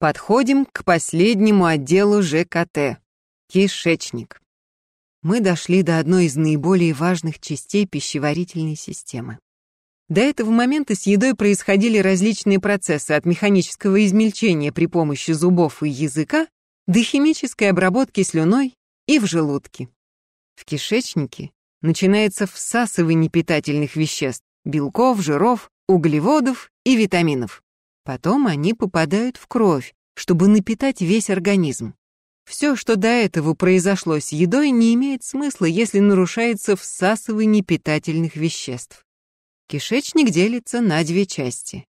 Подходим к последнему отделу ЖКТ – кишечник. Мы дошли до одной из наиболее важных частей пищеварительной системы. До этого момента с едой происходили различные процессы от механического измельчения при помощи зубов и языка до химической обработки слюной и в желудке. В кишечнике начинается всасывание питательных веществ, белков, жиров, углеводов и витаминов. Потом они попадают в кровь, чтобы напитать весь организм. Все, что до этого произошло с едой, не имеет смысла, если нарушается всасывание питательных веществ. Кишечник делится на две части.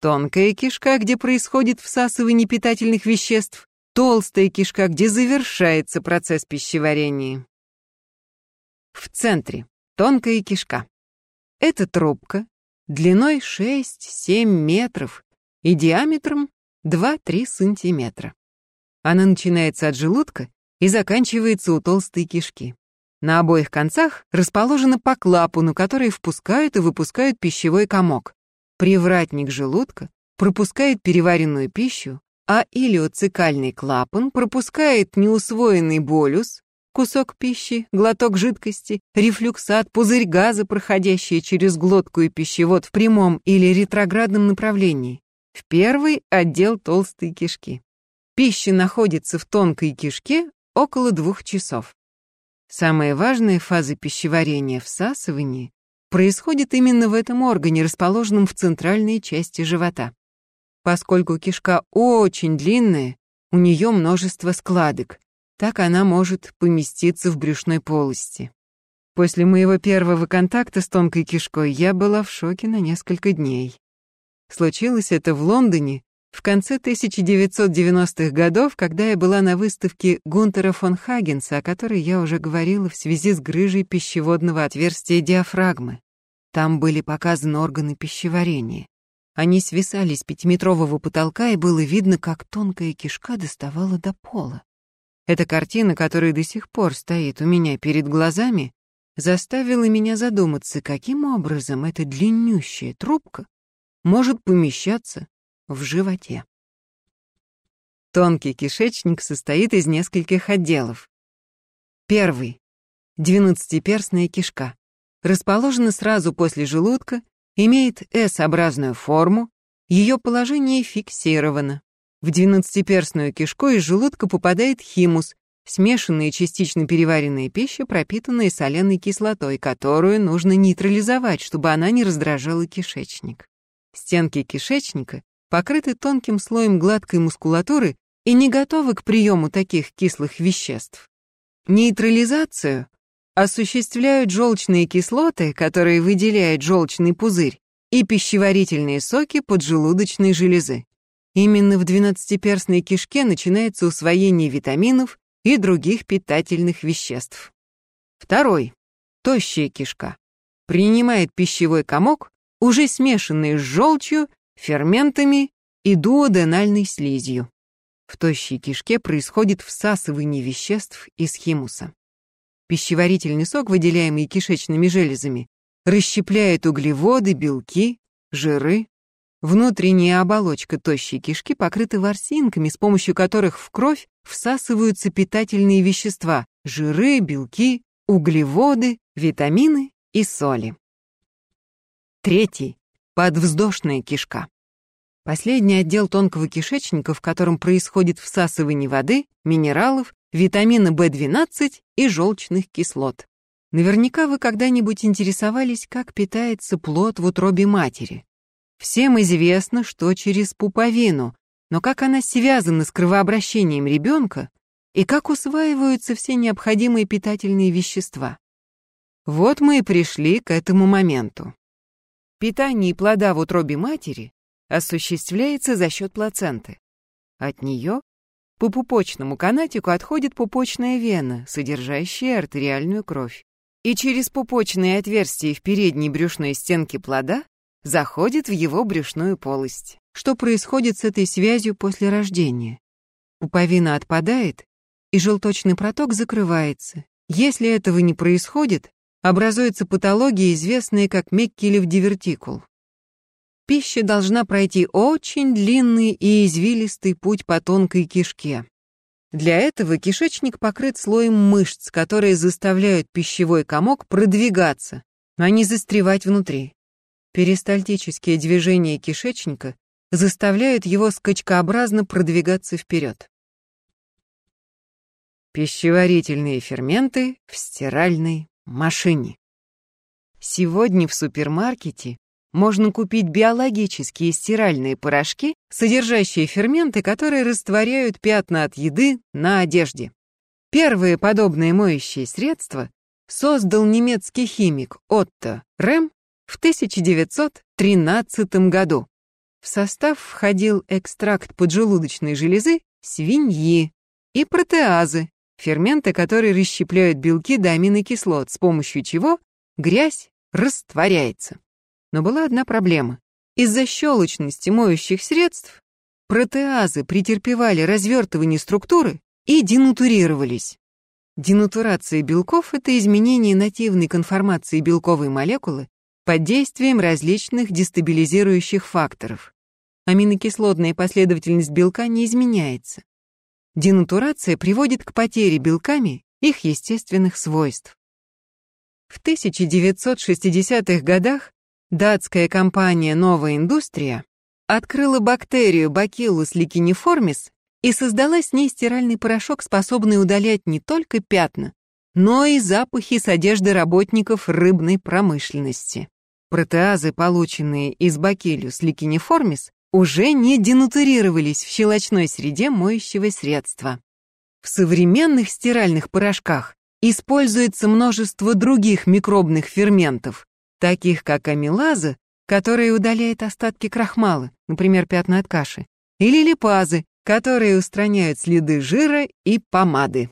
Тонкая кишка, где происходит всасывание питательных веществ, толстая кишка, где завершается процесс пищеварения. В центре тонкая кишка. Это трубка длиной 6-7 метров и диаметром 2-3 сантиметра. Она начинается от желудка и заканчивается у толстой кишки. На обоих концах расположено по клапану, который впускают и выпускают пищевой комок. Привратник желудка пропускает переваренную пищу, а илиоцикальный клапан пропускает неусвоенный болюс, кусок пищи, глоток жидкости, рефлюксат, пузырь газа, проходящий через глотку и пищевод в прямом или ретроградном направлении, в первый отдел толстой кишки. Пища находится в тонкой кишке около двух часов. Самая важная фаза пищеварения всасывания происходит именно в этом органе, расположенном в центральной части живота. Поскольку кишка очень длинная, у нее множество складок, так она может поместиться в брюшной полости. После моего первого контакта с тонкой кишкой я была в шоке на несколько дней. Случилось это в Лондоне в конце 1990-х годов, когда я была на выставке Гунтера фон Хагенса, о которой я уже говорила в связи с грыжей пищеводного отверстия диафрагмы. Там были показаны органы пищеварения. Они свисали с пятиметрового потолка, и было видно, как тонкая кишка доставала до пола. Эта картина, которая до сих пор стоит у меня перед глазами, заставила меня задуматься, каким образом эта длиннющая трубка может помещаться в животе. Тонкий кишечник состоит из нескольких отделов. Первый — двенадцатиперстная кишка. Расположена сразу после желудка, имеет S-образную форму, ее положение фиксировано. В двенадцатиперстную кишку из желудка попадает химус, смешанная частично переваренная пища, пропитанная соленой кислотой, которую нужно нейтрализовать, чтобы она не раздражала кишечник. Стенки кишечника покрыты тонким слоем гладкой мускулатуры и не готовы к приему таких кислых веществ. Нейтрализацию осуществляют желчные кислоты, которые выделяет желчный пузырь, и пищеварительные соки поджелудочной железы. Именно в двенадцатиперстной кишке начинается усвоение витаминов и других питательных веществ. Второй. Тощая кишка. Принимает пищевой комок, уже смешанный с желчью ферментами и дуоденальной слизью. В тощей кишке происходит всасывание веществ из химуса. Пищеварительный сок, выделяемый кишечными железами, расщепляет углеводы, белки, жиры. Внутренняя оболочка тощей кишки покрыта ворсинками, с помощью которых в кровь всасываются питательные вещества – жиры, белки, углеводы, витамины и соли. Третий подвздошная кишка. Последний отдел тонкого кишечника, в котором происходит всасывание воды, минералов, витамина В12 и желчных кислот. Наверняка вы когда-нибудь интересовались, как питается плод в утробе матери. Всем известно, что через пуповину, но как она связана с кровообращением ребенка и как усваиваются все необходимые питательные вещества. Вот мы и пришли к этому моменту. Питание плода в утробе матери осуществляется за счет плаценты. От нее по пупочному канатику отходит пупочная вена, содержащая артериальную кровь. И через пупочные отверстия в передней брюшной стенке плода заходит в его брюшную полость. Что происходит с этой связью после рождения? Пуповина отпадает, и желточный проток закрывается. Если этого не происходит, образуется патология, известная как Меккелев дивертикул. пища должна пройти очень длинный и извилистый путь по тонкой кишке. Для этого кишечник покрыт слоем мышц, которые заставляют пищевой комок продвигаться, а не застревать внутри. Перистальтические движения кишечника заставляют его скачкообразно продвигаться вперед. Пищеварительные ферменты в стиральной машине. Сегодня в супермаркете можно купить биологические стиральные порошки, содержащие ферменты, которые растворяют пятна от еды на одежде. Первые подобные моющие средства создал немецкий химик Отто Рэм в 1913 году. В состав входил экстракт поджелудочной железы, свиньи и протеазы, ферменты, которые расщепляют белки до аминокислот, с помощью чего грязь растворяется. Но была одна проблема. Из-за щелочности моющих средств протеазы претерпевали развертывание структуры и денатурировались. Денатурация белков — это изменение нативной конформации белковой молекулы под действием различных дестабилизирующих факторов. Аминокислотная последовательность белка не изменяется. Денатурация приводит к потере белками их естественных свойств. В 1960-х годах Датская компания «Новая индустрия» открыла бактерию Bacillus leukiniformis и создала с ней стиральный порошок, способный удалять не только пятна, но и запахи с одежды работников рыбной промышленности. Протеазы, полученные из Bacillus leukiniformis, уже не денатурировались в щелочной среде моющего средства. В современных стиральных порошках используется множество других микробных ферментов, таких как амилаза, которая удаляет остатки крахмала, например, пятна от каши, или липазы, которые устраняют следы жира и помады.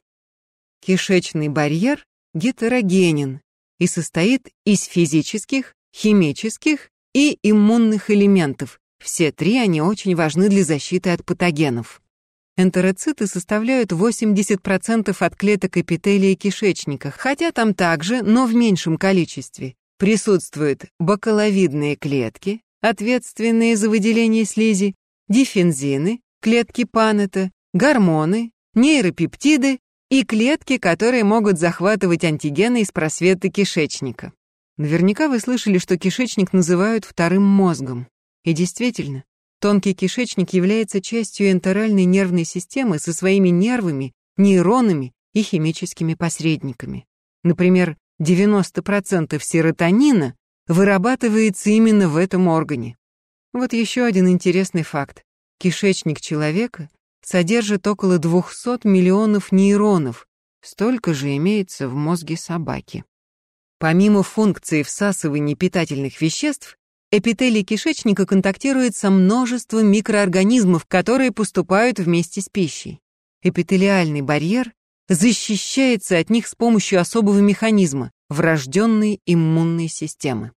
Кишечный барьер гетерогенен и состоит из физических, химических и иммунных элементов. Все три они очень важны для защиты от патогенов. Энтероциты составляют 80% от клеток эпителия кишечника, хотя там также, но в меньшем количестве, Присутствуют бакаловидные клетки, ответственные за выделение слизи, дифензины, клетки панета, гормоны, нейропептиды и клетки, которые могут захватывать антигены из просвета кишечника. Наверняка вы слышали, что кишечник называют вторым мозгом. И действительно, тонкий кишечник является частью энтеральной нервной системы со своими нервами, нейронами и химическими посредниками. Например, 90% серотонина вырабатывается именно в этом органе. Вот еще один интересный факт. Кишечник человека содержит около 200 миллионов нейронов, столько же имеется в мозге собаки. Помимо функции всасывания питательных веществ, эпителий кишечника контактирует со множеством микроорганизмов, которые поступают вместе с пищей. Эпителиальный барьер защищается от них с помощью особого механизма – врожденной иммунной системы.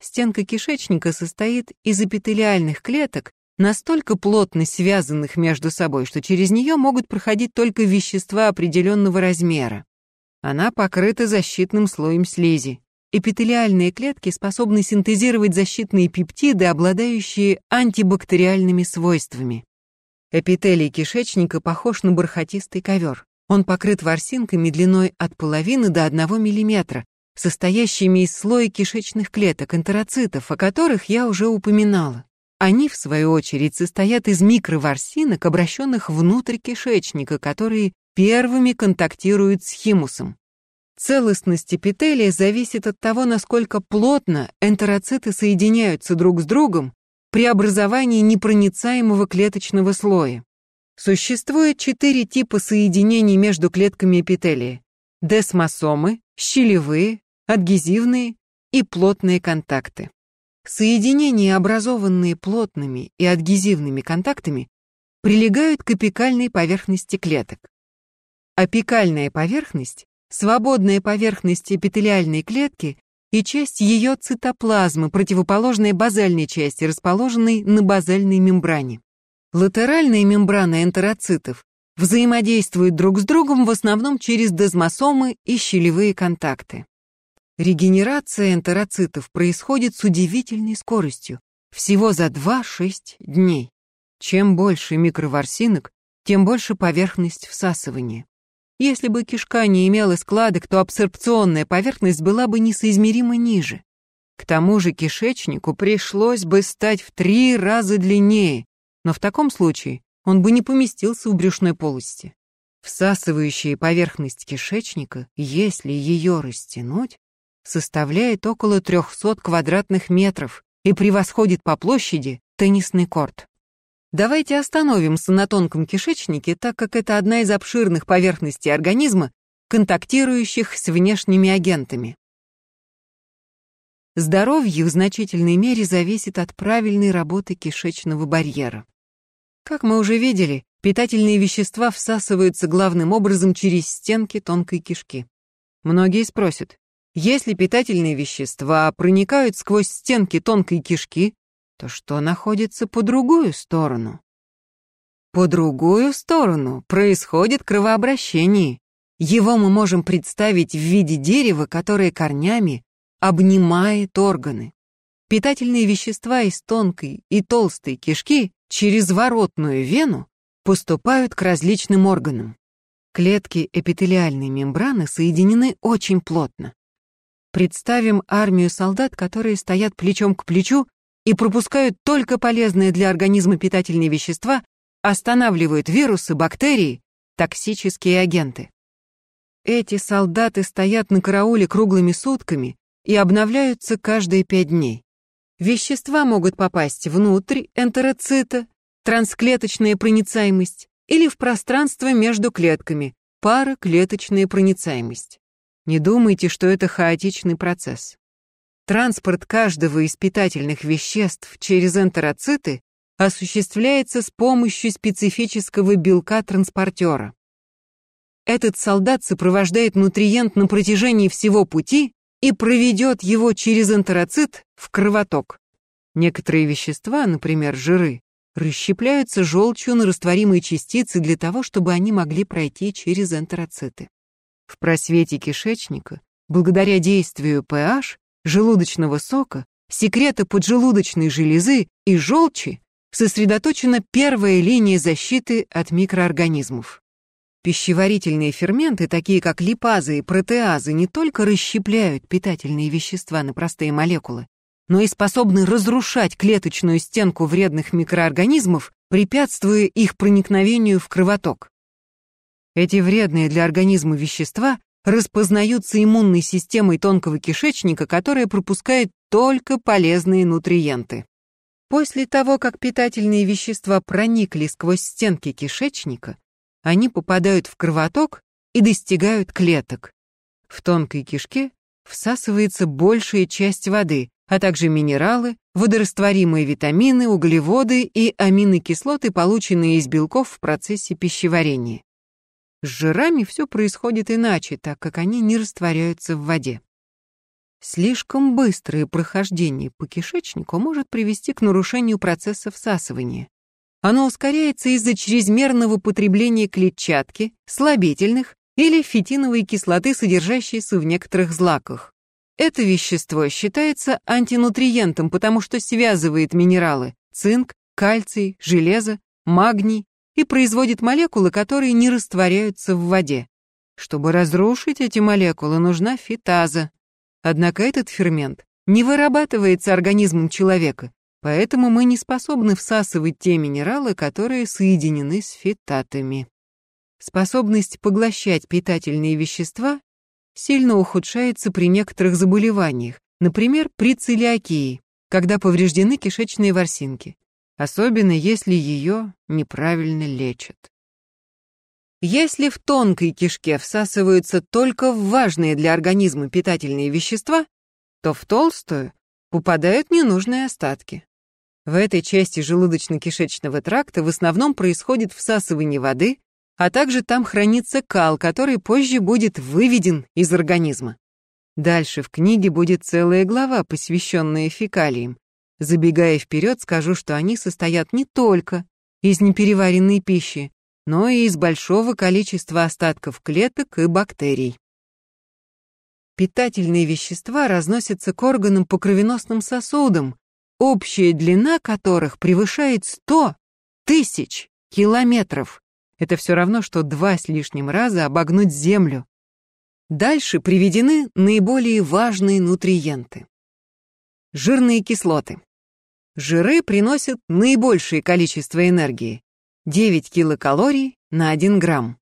Стенка кишечника состоит из эпителиальных клеток, настолько плотно связанных между собой, что через нее могут проходить только вещества определенного размера. Она покрыта защитным слоем слизи. Эпителиальные клетки способны синтезировать защитные пептиды, обладающие антибактериальными свойствами. Эпителий кишечника похож на бархатистый ковер. Он покрыт ворсинками длиной от половины до одного миллиметра, состоящими из слоя кишечных клеток, энтероцитов, о которых я уже упоминала. Они, в свою очередь, состоят из микроворсинок, обращенных внутрь кишечника, которые первыми контактируют с химусом. Целостность эпителия зависит от того, насколько плотно энтероциты соединяются друг с другом при образовании непроницаемого клеточного слоя. Существует четыре типа соединений между клетками эпителия. Десмосомы, щелевые, адгезивные и плотные контакты. Соединения, образованные плотными и адгезивными контактами, прилегают к апикальной поверхности клеток. Апикальная поверхность – свободная поверхность эпителиальной клетки и часть ее цитоплазмы, противоположная базальной части, расположенной на базальной мембране. Латеральные мембраны энтероцитов взаимодействуют друг с другом в основном через дезмосомы и щелевые контакты. Регенерация энтероцитов происходит с удивительной скоростью. всего за 2-6 дней. Чем больше микроворсинок, тем больше поверхность всасывания. Если бы кишка не имела складок, то абсорбционная поверхность была бы несоизмеримо ниже. К тому же кишечнику пришлось бы стать в три раза длиннее, но в таком случае он бы не поместился в брюшной полости. Всасывающая поверхность кишечника, если ее растянуть, составляет около 300 квадратных метров и превосходит по площади теннисный корт. Давайте остановимся на тонком кишечнике, так как это одна из обширных поверхностей организма, контактирующих с внешними агентами. Здоровье в значительной мере зависит от правильной работы кишечного барьера. Как мы уже видели, питательные вещества всасываются главным образом через стенки тонкой кишки. Многие спросят, если питательные вещества проникают сквозь стенки тонкой кишки, то что находится по другую сторону? По другую сторону происходит кровообращение. Его мы можем представить в виде дерева, которое корнями обнимает органы. Питательные вещества из тонкой и толстой кишки через воротную вену поступают к различным органам. Клетки эпителиальной мембраны соединены очень плотно. Представим армию солдат, которые стоят плечом к плечу и пропускают только полезные для организма питательные вещества, останавливают вирусы, бактерии, токсические агенты. Эти солдаты стоят на карауле круглыми сутками и обновляются каждые пять дней. Вещества могут попасть внутрь энтероцита, трансклеточная проницаемость, или в пространство между клетками, параклеточная проницаемость. Не думайте, что это хаотичный процесс. Транспорт каждого из питательных веществ через энтероциты осуществляется с помощью специфического белка-транспортера. Этот солдат сопровождает нутриент на протяжении всего пути и проведет его через энтероцит в кровоток. Некоторые вещества, например, жиры, расщепляются желчью на растворимые частицы для того, чтобы они могли пройти через энтероциты. В просвете кишечника, благодаря действию pH, желудочного сока, секрета поджелудочной железы и желчи, сосредоточена первая линия защиты от микроорганизмов. Пищеварительные ферменты, такие как липазы и протеазы, не только расщепляют питательные вещества на простые молекулы, но и способны разрушать клеточную стенку вредных микроорганизмов, препятствуя их проникновению в кровоток. Эти вредные для организма вещества распознаются иммунной системой тонкого кишечника, которая пропускает только полезные нутриенты. После того, как питательные вещества проникли сквозь стенки кишечника, они попадают в кровоток и достигают клеток. В тонкой кишке всасывается большая часть воды, а также минералы, водорастворимые витамины, углеводы и аминокислоты, полученные из белков в процессе пищеварения. С жирами все происходит иначе, так как они не растворяются в воде. Слишком быстрое прохождение по кишечнику может привести к нарушению процесса всасывания. Оно ускоряется из-за чрезмерного потребления клетчатки, слабительных или фитиновой кислоты, содержащейся в некоторых злаках. Это вещество считается антинутриентом, потому что связывает минералы цинк, кальций, железо, магний и производит молекулы, которые не растворяются в воде. Чтобы разрушить эти молекулы, нужна фитаза. Однако этот фермент не вырабатывается организмом человека, поэтому мы не способны всасывать те минералы, которые соединены с фитатами. Способность поглощать питательные вещества сильно ухудшается при некоторых заболеваниях, например, при целиакии, когда повреждены кишечные ворсинки особенно если ее неправильно лечат. Если в тонкой кишке всасываются только важные для организма питательные вещества, то в толстую попадают ненужные остатки. В этой части желудочно-кишечного тракта в основном происходит всасывание воды, а также там хранится кал, который позже будет выведен из организма. Дальше в книге будет целая глава, посвященная фекалиям, Забегая вперед, скажу, что они состоят не только из непереваренной пищи, но и из большого количества остатков клеток и бактерий. Питательные вещества разносятся к органам по кровеносным сосудам, общая длина которых превышает 100 тысяч километров. Это все равно, что два с лишним раза обогнуть Землю. Дальше приведены наиболее важные нутриенты. Жирные кислоты. Жиры приносят наибольшее количество энергии – 9 килокалорий на 1 грамм.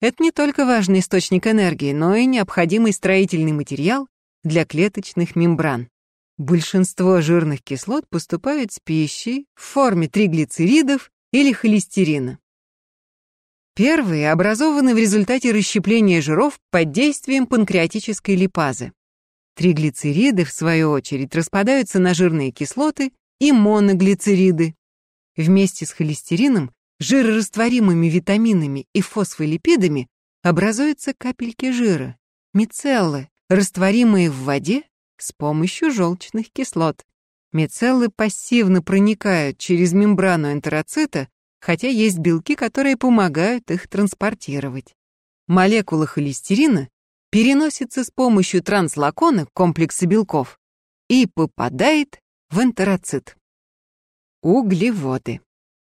Это не только важный источник энергии, но и необходимый строительный материал для клеточных мембран. Большинство жирных кислот поступают с пищей в форме триглицеридов или холестерина. Первые образованы в результате расщепления жиров под действием панкреатической липазы. Триглицериды, в свою очередь, распадаются на жирные кислоты и моноглицериды. Вместе с холестерином, жирорастворимыми витаминами и фосфолипидами образуются капельки жира, мицеллы, растворимые в воде с помощью желчных кислот. Мицеллы пассивно проникают через мембрану энтероцита, хотя есть белки, которые помогают их транспортировать. Молекула холестерина переносится с помощью транслакона комплекса белков и попадает в энтероцит. Углеводы.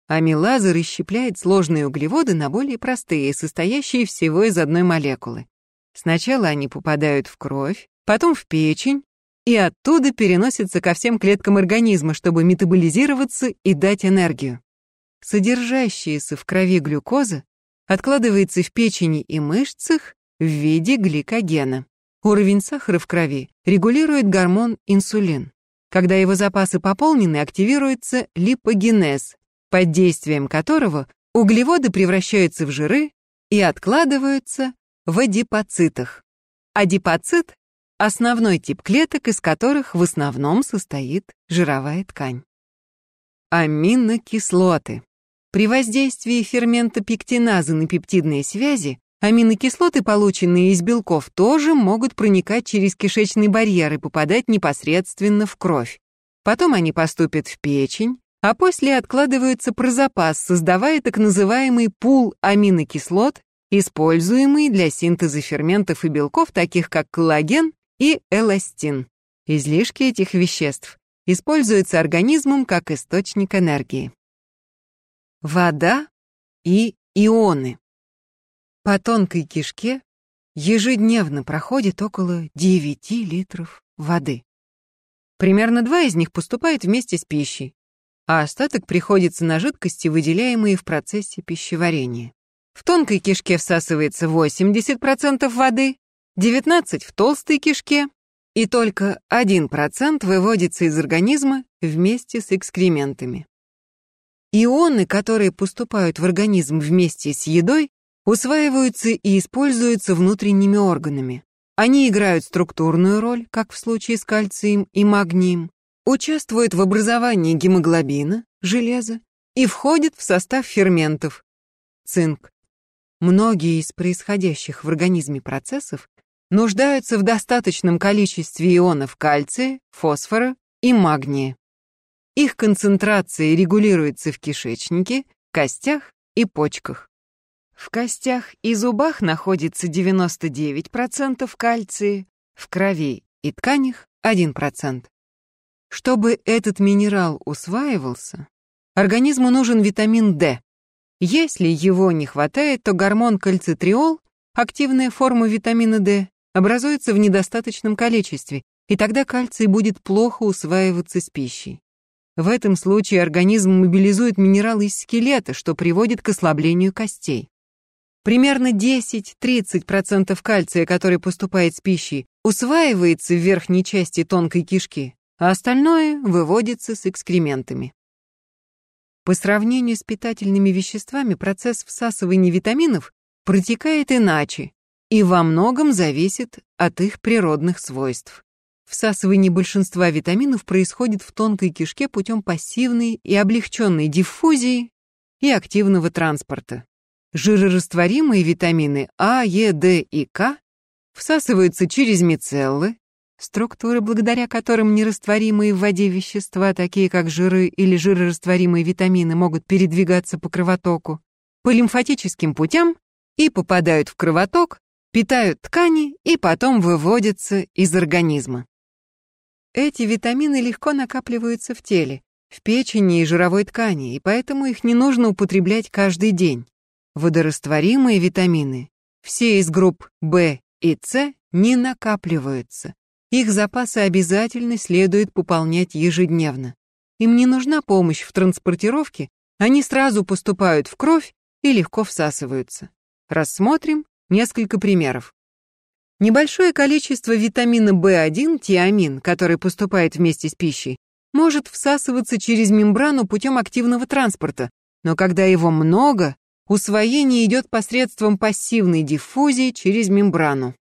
Амилаза расщепляет сложные углеводы на более простые, состоящие всего из одной молекулы. Сначала они попадают в кровь, потом в печень, и оттуда переносятся ко всем клеткам организма, чтобы метаболизироваться и дать энергию. Содержащаяся в крови глюкоза откладывается в печени и мышцах в виде гликогена. Уровень сахара в крови регулирует гормон инсулин. Когда его запасы пополнены, активируется липогенез, под действием которого углеводы превращаются в жиры и откладываются в адипоцитах. Адипоцит – основной тип клеток, из которых в основном состоит жировая ткань. Аминокислоты. При воздействии фермента пектиназы на пептидные связи аминокислоты, полученные из белков, тоже могут проникать через кишечный барьер и попадать непосредственно в кровь. Потом они поступят в печень, а после откладываются про запас, создавая так называемый пул аминокислот, используемый для синтеза ферментов и белков, таких как коллаген и эластин. Излишки этих веществ используются организмом как источник энергии вода и ионы. По тонкой кишке ежедневно проходит около 9 литров воды. Примерно два из них поступают вместе с пищей, а остаток приходится на жидкости, выделяемые в процессе пищеварения. В тонкой кишке всасывается 80% воды, 19% в толстой кишке, и только 1% выводится из организма вместе с экскрементами. Ионы, которые поступают в организм вместе с едой, усваиваются и используются внутренними органами. Они играют структурную роль, как в случае с кальцием и магнием, участвуют в образовании гемоглобина, железа, и входят в состав ферментов, цинк. Многие из происходящих в организме процессов нуждаются в достаточном количестве ионов кальция, фосфора и магния. Их концентрация регулируется в кишечнике, костях и почках. В костях и зубах находится 99% кальция, в крови и тканях 1%. Чтобы этот минерал усваивался, организму нужен витамин D. Если его не хватает, то гормон кальцитриол, активная форма витамина D, образуется в недостаточном количестве, и тогда кальций будет плохо усваиваться с пищей. В этом случае организм мобилизует минералы из скелета, что приводит к ослаблению костей. Примерно 10-30% кальция, который поступает с пищей, усваивается в верхней части тонкой кишки, а остальное выводится с экскрементами. По сравнению с питательными веществами процесс всасывания витаминов протекает иначе и во многом зависит от их природных свойств. Всасывание большинства витаминов происходит в тонкой кишке путем пассивной и облегченной диффузии и активного транспорта. Жирорастворимые витамины А, Е, Д и К всасываются через мицеллы, структуры, благодаря которым нерастворимые в воде вещества, такие как жиры или жирорастворимые витамины, могут передвигаться по кровотоку, по лимфатическим путям и попадают в кровоток, питают ткани и потом выводятся из организма. Эти витамины легко накапливаются в теле, в печени и жировой ткани, и поэтому их не нужно употреблять каждый день. Водорастворимые витамины, все из групп В и С, не накапливаются. Их запасы обязательно следует пополнять ежедневно. Им не нужна помощь в транспортировке, они сразу поступают в кровь и легко всасываются. Рассмотрим несколько примеров. Небольшое количество витамина В1, тиамин, который поступает вместе с пищей, может всасываться через мембрану путем активного транспорта, но когда его много, усвоение идет посредством пассивной диффузии через мембрану.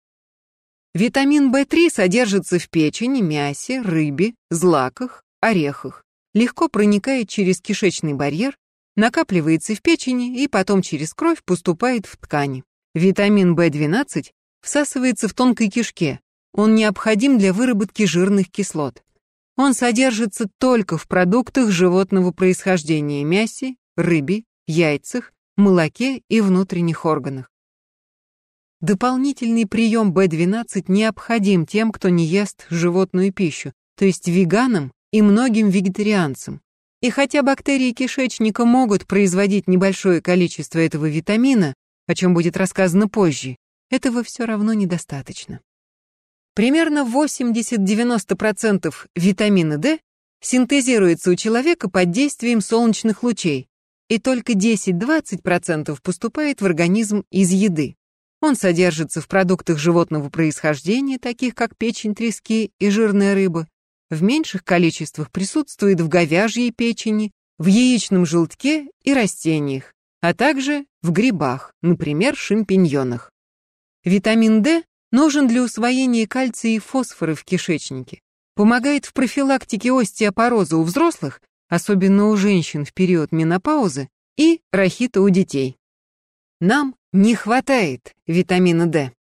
Витамин В3 содержится в печени, мясе, рыбе, злаках, орехах, легко проникает через кишечный барьер, накапливается в печени и потом через кровь поступает в ткани. Витамин В12 всасывается в тонкой кишке, он необходим для выработки жирных кислот. Он содержится только в продуктах животного происхождения, мясе, рыбе, яйцах, молоке и внутренних органах. Дополнительный прием В12 необходим тем, кто не ест животную пищу, то есть веганам и многим вегетарианцам. И хотя бактерии кишечника могут производить небольшое количество этого витамина, о чем будет рассказано позже, этого все равно недостаточно. Примерно 80-90% витамина D синтезируется у человека под действием солнечных лучей, и только 10-20% поступает в организм из еды. Он содержится в продуктах животного происхождения, таких как печень трески и жирная рыба. В меньших количествах присутствует в говяжьей печени, в яичном желтке и растениях, а также в грибах, например, шампиньонах. Витамин D нужен для усвоения кальция и фосфора в кишечнике, помогает в профилактике остеопороза у взрослых, особенно у женщин в период менопаузы, и рахита у детей. Нам не хватает витамина D.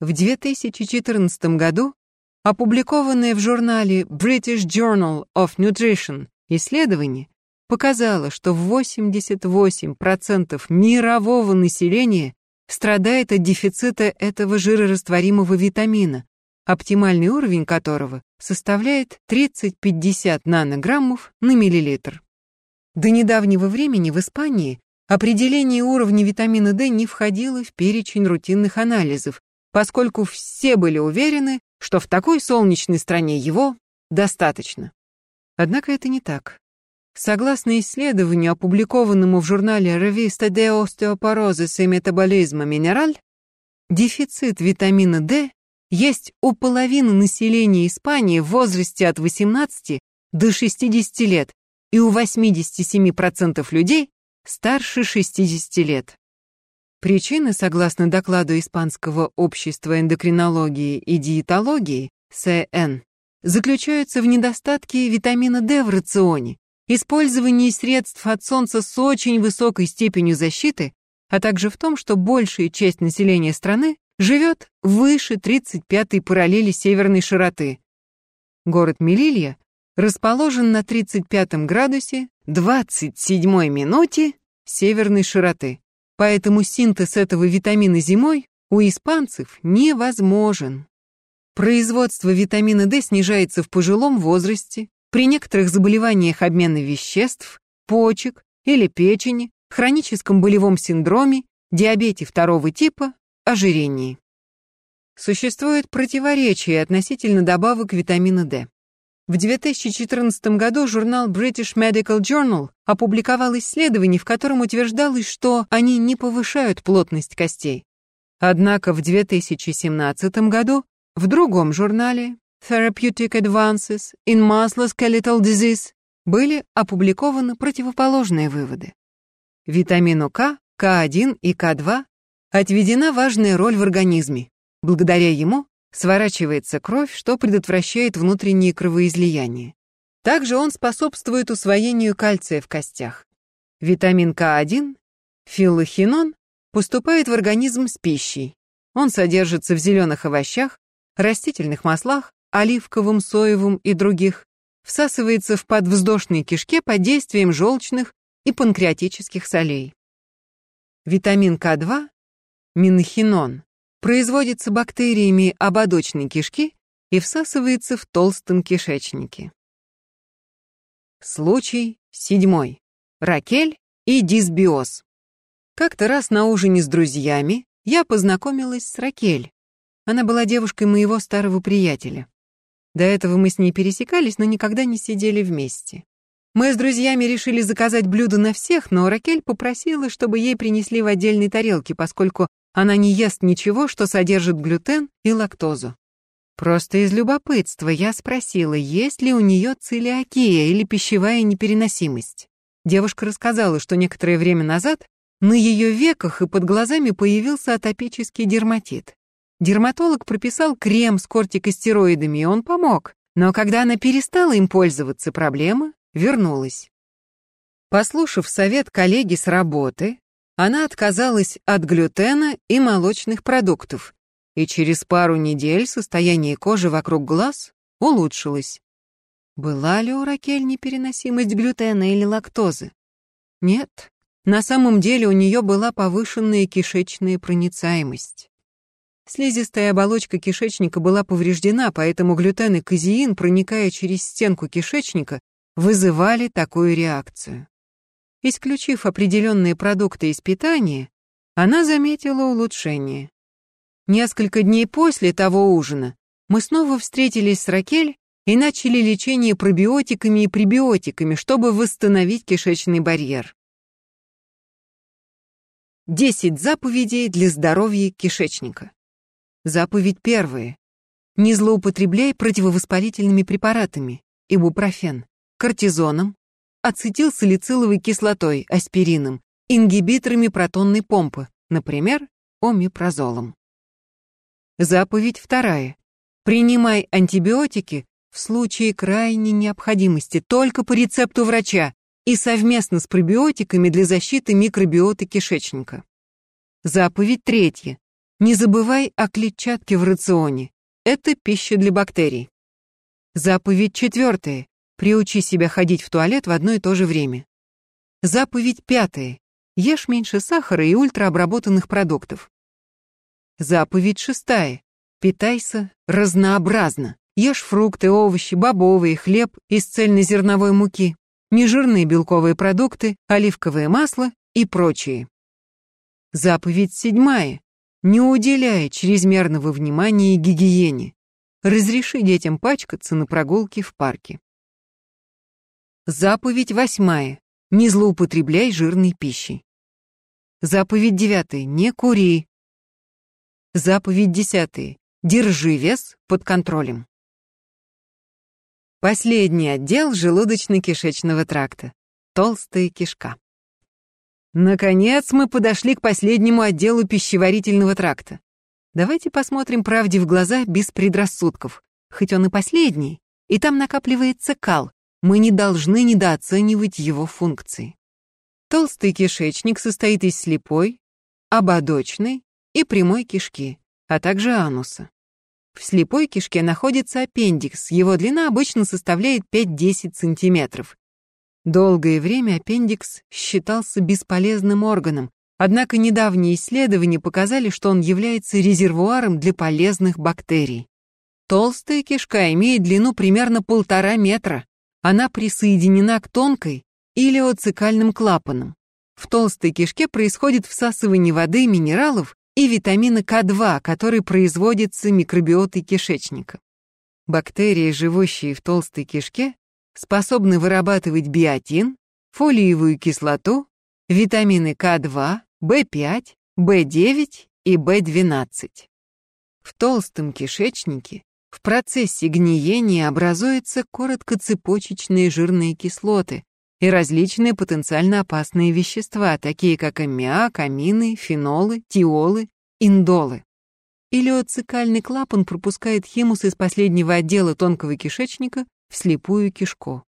В 2014 году опубликованное в журнале British Journal of Nutrition исследование показало, что 88% мирового населения страдает от дефицита этого жирорастворимого витамина, оптимальный уровень которого составляет 30-50 нанограммов на миллилитр. До недавнего времени в Испании определение уровня витамина D не входило в перечень рутинных анализов, поскольку все были уверены, что в такой солнечной стране его достаточно. Однако это не так. Согласно исследованию, опубликованному в журнале Revista de Osteoporosis и Metabolism Mineral, дефицит витамина D есть у половины населения Испании в возрасте от 18 до 60 лет и у 87% людей старше 60 лет. Причины, согласно докладу Испанского общества эндокринологии и диетологии, СН, заключаются в недостатке витамина D в рационе, использовании средств от солнца с очень высокой степенью защиты, а также в том, что большая часть населения страны живет выше 35-й параллели северной широты. Город Мелилья расположен на 35 градусе 27 минуте северной широты. Поэтому синтез этого витамина зимой у испанцев невозможен. Производство витамина D снижается в пожилом возрасте, при некоторых заболеваниях обмена веществ, почек или печени, хроническом болевом синдроме, диабете второго типа, ожирении. Существует противоречие относительно добавок витамина D. В 2014 году журнал British Medical Journal опубликовал исследование, в котором утверждалось, что они не повышают плотность костей. Однако в 2017 году в другом журнале Therapeutic Advances in Musculoskeletal Disease были опубликованы противоположные выводы. Витамину К, К1 и К2 отведена важная роль в организме. Благодаря ему сворачивается кровь, что предотвращает внутренние кровоизлияния. Также он способствует усвоению кальция в костях. Витамин К1, филохинон, поступает в организм с пищей. Он содержится в зеленых овощах, растительных маслах, оливковым, соевым и других, всасывается в подвздошной кишке под действием желчных и панкреатических солей. Витамин К2, минохинон, производится бактериями ободочной кишки и всасывается в толстом кишечнике. Случай седьмой. Ракель и дисбиоз. Как-то раз на ужине с друзьями я познакомилась с Ракель. Она была девушкой моего старого приятеля. До этого мы с ней пересекались, но никогда не сидели вместе. Мы с друзьями решили заказать блюдо на всех, но Ракель попросила, чтобы ей принесли в отдельной тарелке, поскольку она не ест ничего, что содержит глютен и лактозу. Просто из любопытства я спросила, есть ли у нее целиакия или пищевая непереносимость. Девушка рассказала, что некоторое время назад на ее веках и под глазами появился атопический дерматит. Дерматолог прописал крем с кортикостероидами, и он помог. Но когда она перестала им пользоваться, проблема вернулась. Послушав совет коллеги с работы, она отказалась от глютена и молочных продуктов, и через пару недель состояние кожи вокруг глаз улучшилось. Была ли у Ракель непереносимость глютена или лактозы? Нет. На самом деле у нее была повышенная кишечная проницаемость. Слизистая оболочка кишечника была повреждена, поэтому глютен и казеин, проникая через стенку кишечника, вызывали такую реакцию. Исключив определенные продукты из питания, она заметила улучшение. Несколько дней после того ужина мы снова встретились с Ракель и начали лечение пробиотиками и пребиотиками, чтобы восстановить кишечный барьер. 10 заповедей для здоровья кишечника. Заповедь первая. Не злоупотребляй противовоспалительными препаратами, ибупрофен, кортизоном, ацетилсалициловой кислотой, аспирином, ингибиторами протонной помпы, например, омепразолом. Заповедь вторая. Принимай антибиотики в случае крайней необходимости только по рецепту врача и совместно с пробиотиками для защиты микробиоты кишечника. Заповедь третья. Не забывай о клетчатке в рационе. Это пища для бактерий. Заповедь четвертая. Приучи себя ходить в туалет в одно и то же время. Заповедь пятая. Ешь меньше сахара и ультраобработанных продуктов. Заповедь шестая. Питайся разнообразно. Ешь фрукты, овощи, бобовые, хлеб из цельнозерновой муки, нежирные белковые продукты, оливковое масло и прочие. Заповедь седьмая. Не уделяя чрезмерного внимания гигиене. Разреши детям пачкаться на прогулке в парке. Заповедь восьмая. Не злоупотребляй жирной пищей. Заповедь девятая. Не кури. Заповедь десятая. Держи вес под контролем. Последний отдел желудочно-кишечного тракта. Толстая кишка. Наконец мы подошли к последнему отделу пищеварительного тракта. Давайте посмотрим правде в глаза без предрассудков. Хоть он и последний, и там накапливается кал, мы не должны недооценивать его функции. Толстый кишечник состоит из слепой, ободочной и прямой кишки, а также ануса. В слепой кишке находится аппендикс, его длина обычно составляет 5-10 сантиметров. Долгое время аппендикс считался бесполезным органом, однако недавние исследования показали, что он является резервуаром для полезных бактерий. Толстая кишка имеет длину примерно полтора метра. Она присоединена к тонкой или оцикальным клапанам. В толстой кишке происходит всасывание воды, минералов и витамина К2, который производится микробиотой кишечника. Бактерии, живущие в толстой кишке, способны вырабатывать биотин, фолиевую кислоту, витамины К2, В5, В9 и В12. В толстом кишечнике в процессе гниения образуются короткоцепочечные жирные кислоты, и различные потенциально опасные вещества, такие как аммиак, амины, фенолы, тиолы, индолы. Илиоцикальный клапан пропускает химус из последнего отдела тонкого кишечника в слепую кишку.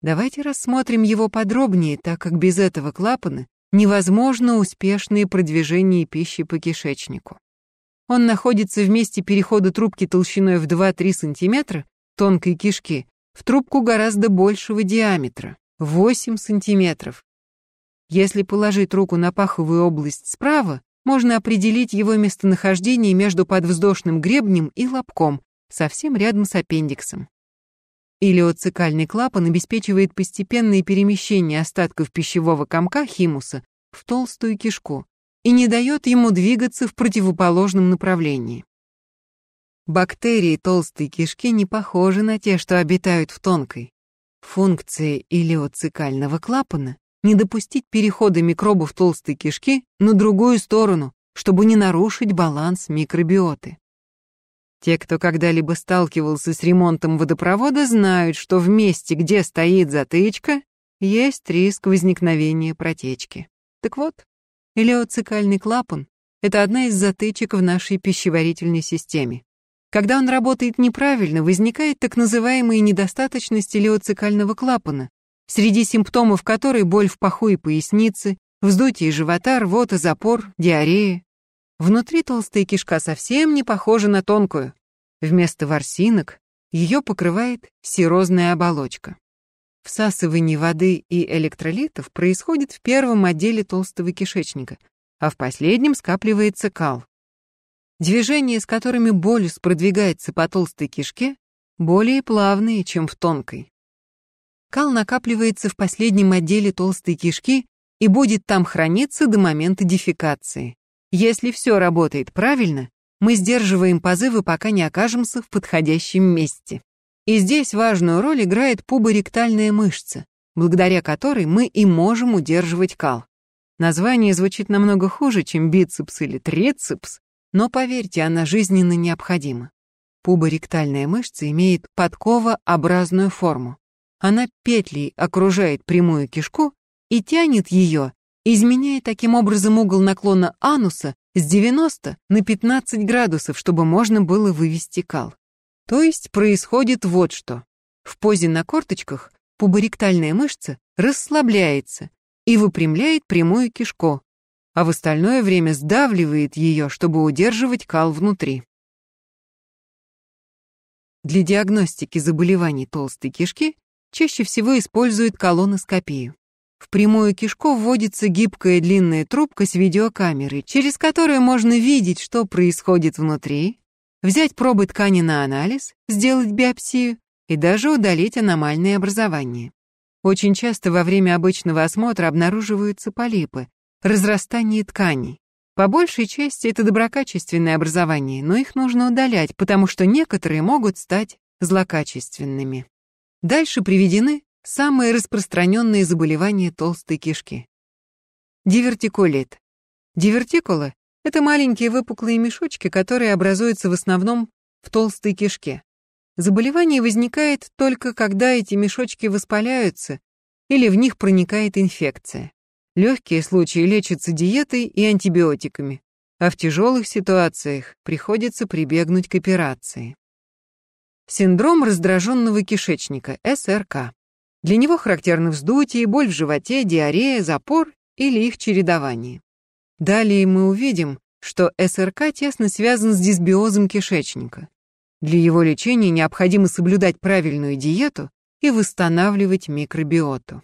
Давайте рассмотрим его подробнее, так как без этого клапана невозможно успешное продвижение пищи по кишечнику. Он находится в месте перехода трубки толщиной в 2-3 см тонкой кишки в трубку гораздо большего диаметра. 8 сантиметров. Если положить руку на паховую область справа, можно определить его местонахождение между подвздошным гребнем и лобком, совсем рядом с аппендиксом. Илиоцикальный клапан обеспечивает постепенное перемещение остатков пищевого комка химуса в толстую кишку и не дает ему двигаться в противоположном направлении. Бактерии толстой кишки не похожи на те, что обитают в тонкой. Функция илиоцикального клапана — не допустить перехода микробов толстой кишки на другую сторону, чтобы не нарушить баланс микробиоты. Те, кто когда-либо сталкивался с ремонтом водопровода, знают, что в месте, где стоит затычка, есть риск возникновения протечки. Так вот, элеоцикальный клапан — это одна из затычек в нашей пищеварительной системе. Когда он работает неправильно, возникает так называемая недостаточность элеоцикального клапана, среди симптомов которой боль в паху и пояснице, вздутие живота, рвота, запор, диарея. Внутри толстая кишка совсем не похожа на тонкую. Вместо ворсинок ее покрывает серозная оболочка. Всасывание воды и электролитов происходит в первом отделе толстого кишечника, а в последнем скапливается кал. Движения, с которыми болюс продвигается по толстой кишке, более плавные, чем в тонкой. Кал накапливается в последнем отделе толстой кишки и будет там храниться до момента дефекации. Если все работает правильно, мы сдерживаем позывы, пока не окажемся в подходящем месте. И здесь важную роль играет пуборектальная мышца, благодаря которой мы и можем удерживать кал. Название звучит намного хуже, чем бицепс или трицепс, но поверьте, она жизненно необходима. Пуборектальная мышца имеет подковообразную форму. Она петлей окружает прямую кишку и тянет ее изменяя таким образом угол наклона ануса с 90 на 15 градусов, чтобы можно было вывести кал. То есть происходит вот что. В позе на корточках пуборектальная мышца расслабляется и выпрямляет прямую кишку, а в остальное время сдавливает ее, чтобы удерживать кал внутри. Для диагностики заболеваний толстой кишки чаще всего используют колоноскопию. В прямую кишку вводится гибкая длинная трубка с видеокамерой, через которую можно видеть, что происходит внутри, взять пробы ткани на анализ, сделать биопсию и даже удалить аномальные образования. Очень часто во время обычного осмотра обнаруживаются полипы, разрастание тканей. По большей части это доброкачественные образования, но их нужно удалять, потому что некоторые могут стать злокачественными. Дальше приведены Самые распространенные заболевания толстой кишки. Дивертикулит. Дивертикула – это маленькие выпуклые мешочки, которые образуются в основном в толстой кишке. Заболевание возникает только когда эти мешочки воспаляются или в них проникает инфекция. Легкие случаи лечатся диетой и антибиотиками, а в тяжелых ситуациях приходится прибегнуть к операции. Синдром раздраженного кишечника, СРК. Для него характерны вздутие, боль в животе, диарея, запор или их чередование. Далее мы увидим, что СРК тесно связан с дисбиозом кишечника. Для его лечения необходимо соблюдать правильную диету и восстанавливать микробиоту.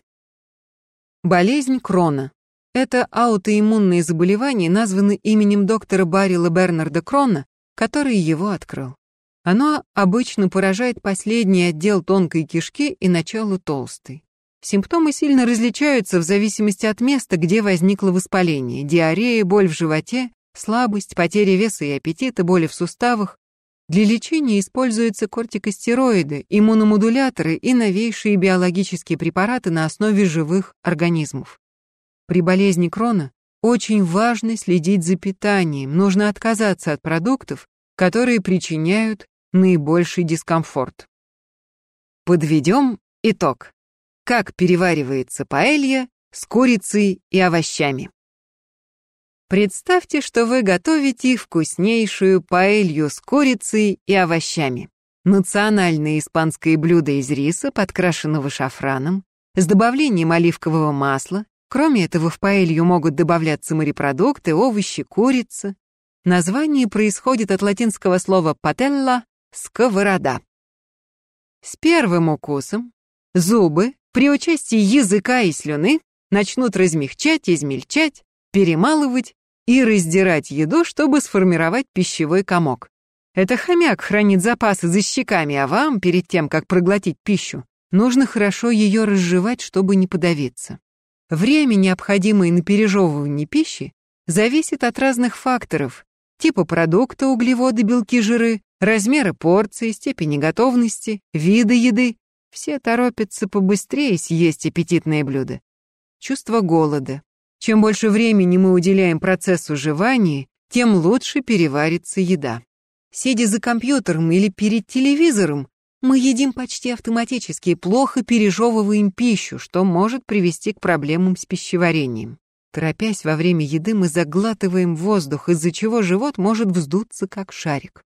Болезнь Крона. Это аутоиммунное заболевание, названо именем доктора Баррила Бернарда Крона, который его открыл. Оно обычно поражает последний отдел тонкой кишки и начало толстой. Симптомы сильно различаются в зависимости от места, где возникло воспаление. Диарея, боль в животе, слабость, потеря веса и аппетита, боли в суставах. Для лечения используются кортикостероиды, иммуномодуляторы и новейшие биологические препараты на основе живых организмов. При болезни Крона очень важно следить за питанием, нужно отказаться от продуктов, которые причиняют наибольший дискомфорт. Подведем итог. Как переваривается паэлья с курицей и овощами. Представьте, что вы готовите вкуснейшую паэлью с курицей и овощами. Национальное испанское блюдо из риса, подкрашенного шафраном, с добавлением оливкового масла. Кроме этого, в паэлью могут добавляться морепродукты, овощи, курица. Название происходит от латинского слова «пателла» Сковорода. С первым укусом зубы при участии языка и слюны начнут размягчать, измельчать, перемалывать и раздирать еду, чтобы сформировать пищевой комок. Это хомяк хранит запасы за щеками, а вам, перед тем, как проглотить пищу, нужно хорошо ее разжевать, чтобы не подавиться. Время, необходимое на пережевывание пищи, зависит от разных факторов, типа продукта, углеводы, белки, жиры, размера порции, степени готовности, вида еды. Все торопятся побыстрее съесть аппетитное блюдо. Чувство голода. Чем больше времени мы уделяем процессу жевания, тем лучше переварится еда. Сидя за компьютером или перед телевизором, мы едим почти автоматически и плохо пережевываем пищу, что может привести к проблемам с пищеварением. Торопясь во время еды, мы заглатываем воздух, из-за чего живот может вздуться, как шарик.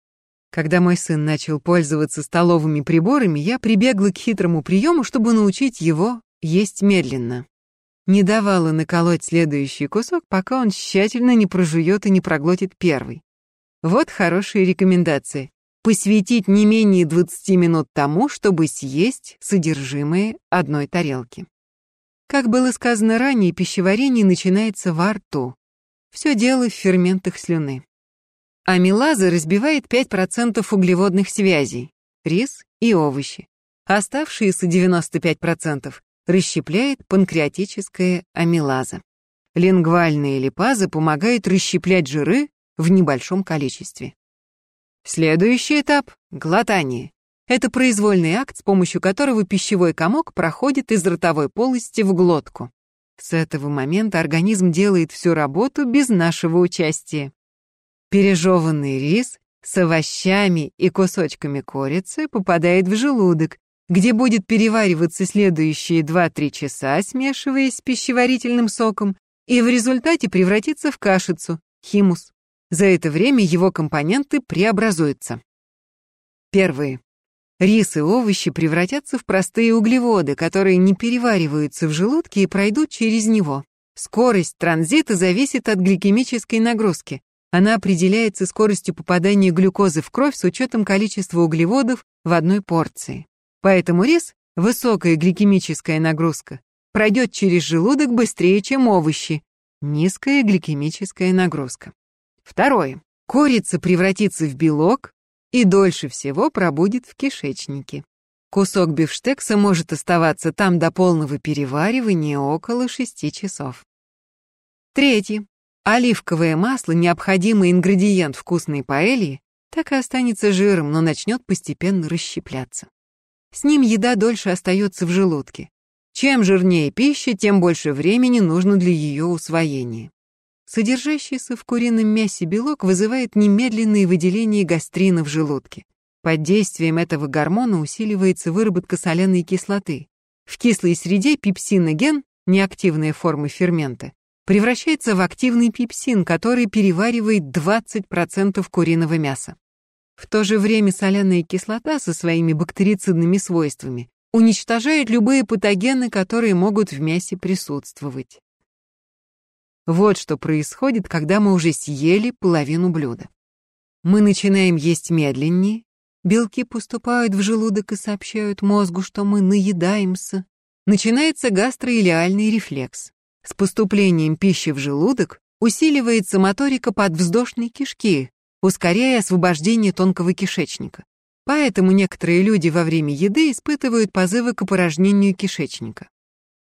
Когда мой сын начал пользоваться столовыми приборами, я прибегла к хитрому приему, чтобы научить его есть медленно. Не давала наколоть следующий кусок, пока он тщательно не прожует и не проглотит первый. Вот хорошие рекомендации. Посвятить не менее 20 минут тому, чтобы съесть содержимое одной тарелки. Как было сказано ранее, пищеварение начинается во рту. Все дело в ферментах слюны. Амилаза разбивает 5% углеводных связей, рис и овощи. Оставшиеся 95% расщепляет панкреатическая амилаза. Лингвальная липаза помогает расщеплять жиры в небольшом количестве. Следующий этап — глотание. Это произвольный акт, с помощью которого пищевой комок проходит из ротовой полости в глотку. С этого момента организм делает всю работу без нашего участия. Пережеванный рис с овощами и кусочками курицы попадает в желудок, где будет перевариваться следующие 2-3 часа, смешиваясь с пищеварительным соком, и в результате превратиться в кашицу, химус. За это время его компоненты преобразуются. Первые. Рис и овощи превратятся в простые углеводы, которые не перевариваются в желудке и пройдут через него. Скорость транзита зависит от гликемической нагрузки. Она определяется скоростью попадания глюкозы в кровь с учетом количества углеводов в одной порции. Поэтому рис, высокая гликемическая нагрузка, пройдет через желудок быстрее, чем овощи, низкая гликемическая нагрузка. Второе. Курица превратится в белок и дольше всего пробудет в кишечнике. Кусок бифштекса может оставаться там до полного переваривания около 6 часов. Третье. Оливковое масло, необходимый ингредиент вкусной паэльи, так и останется жиром, но начнет постепенно расщепляться. С ним еда дольше остается в желудке. Чем жирнее пища, тем больше времени нужно для ее усвоения. Содержащийся в курином мясе белок вызывает немедленные выделения гастрина в желудке. Под действием этого гормона усиливается выработка соляной кислоты. В кислой среде пепсиноген, неактивная форма фермента, превращается в активный пепсин, который переваривает 20% куриного мяса. В то же время соляная кислота со своими бактерицидными свойствами уничтожает любые патогены, которые могут в мясе присутствовать. Вот что происходит, когда мы уже съели половину блюда. Мы начинаем есть медленнее, белки поступают в желудок и сообщают мозгу, что мы наедаемся. Начинается гастроилиальный рефлекс. С поступлением пищи в желудок усиливается моторика подвздошной кишки, ускоряя освобождение тонкого кишечника. Поэтому некоторые люди во время еды испытывают позывы к опорожнению кишечника.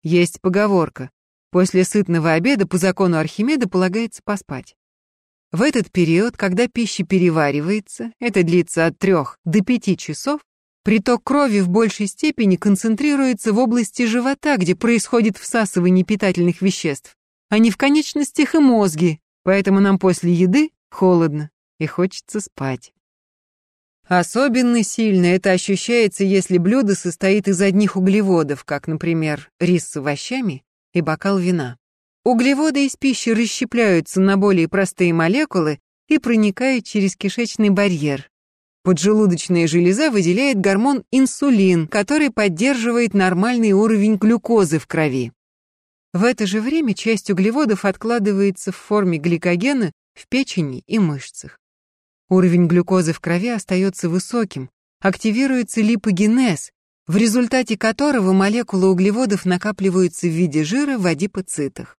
Есть поговорка После сытного обеда по закону Архимеда полагается поспать. В этот период, когда пища переваривается, это длится от 3 до 5 часов, приток крови в большей степени концентрируется в области живота, где происходит всасывание питательных веществ, а не в конечностях и мозге, поэтому нам после еды холодно и хочется спать. Особенно сильно это ощущается, если блюдо состоит из одних углеводов, как, например, рис с овощами и бокал вина. Углеводы из пищи расщепляются на более простые молекулы и проникают через кишечный барьер. Поджелудочная железа выделяет гормон инсулин, который поддерживает нормальный уровень глюкозы в крови. В это же время часть углеводов откладывается в форме гликогена в печени и мышцах. Уровень глюкозы в крови остается высоким, активируется липогенез, в результате которого молекулы углеводов накапливаются в виде жира в адипоцитах.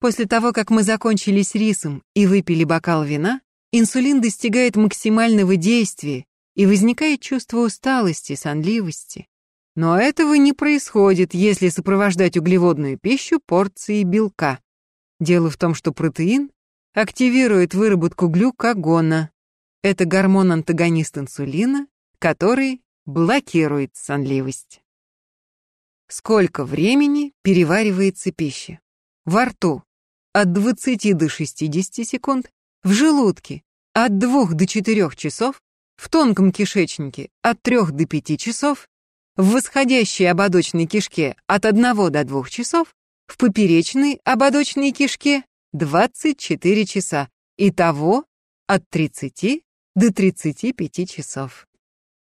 После того, как мы закончили с рисом и выпили бокал вина, инсулин достигает максимального действия и возникает чувство усталости, сонливости. Но этого не происходит, если сопровождать углеводную пищу порцией белка. Дело в том, что протеин активирует выработку глюкагона. Это гормон-антагонист инсулина, который блокирует сонливость. Сколько времени переваривается пища? Во рту от 20 до 60 секунд, в желудке от 2 до 4 часов, в тонком кишечнике от 3 до 5 часов, в восходящей ободочной кишке от 1 до 2 часов, в поперечной ободочной кишке 24 часа. Итого от 30 до 35 часов.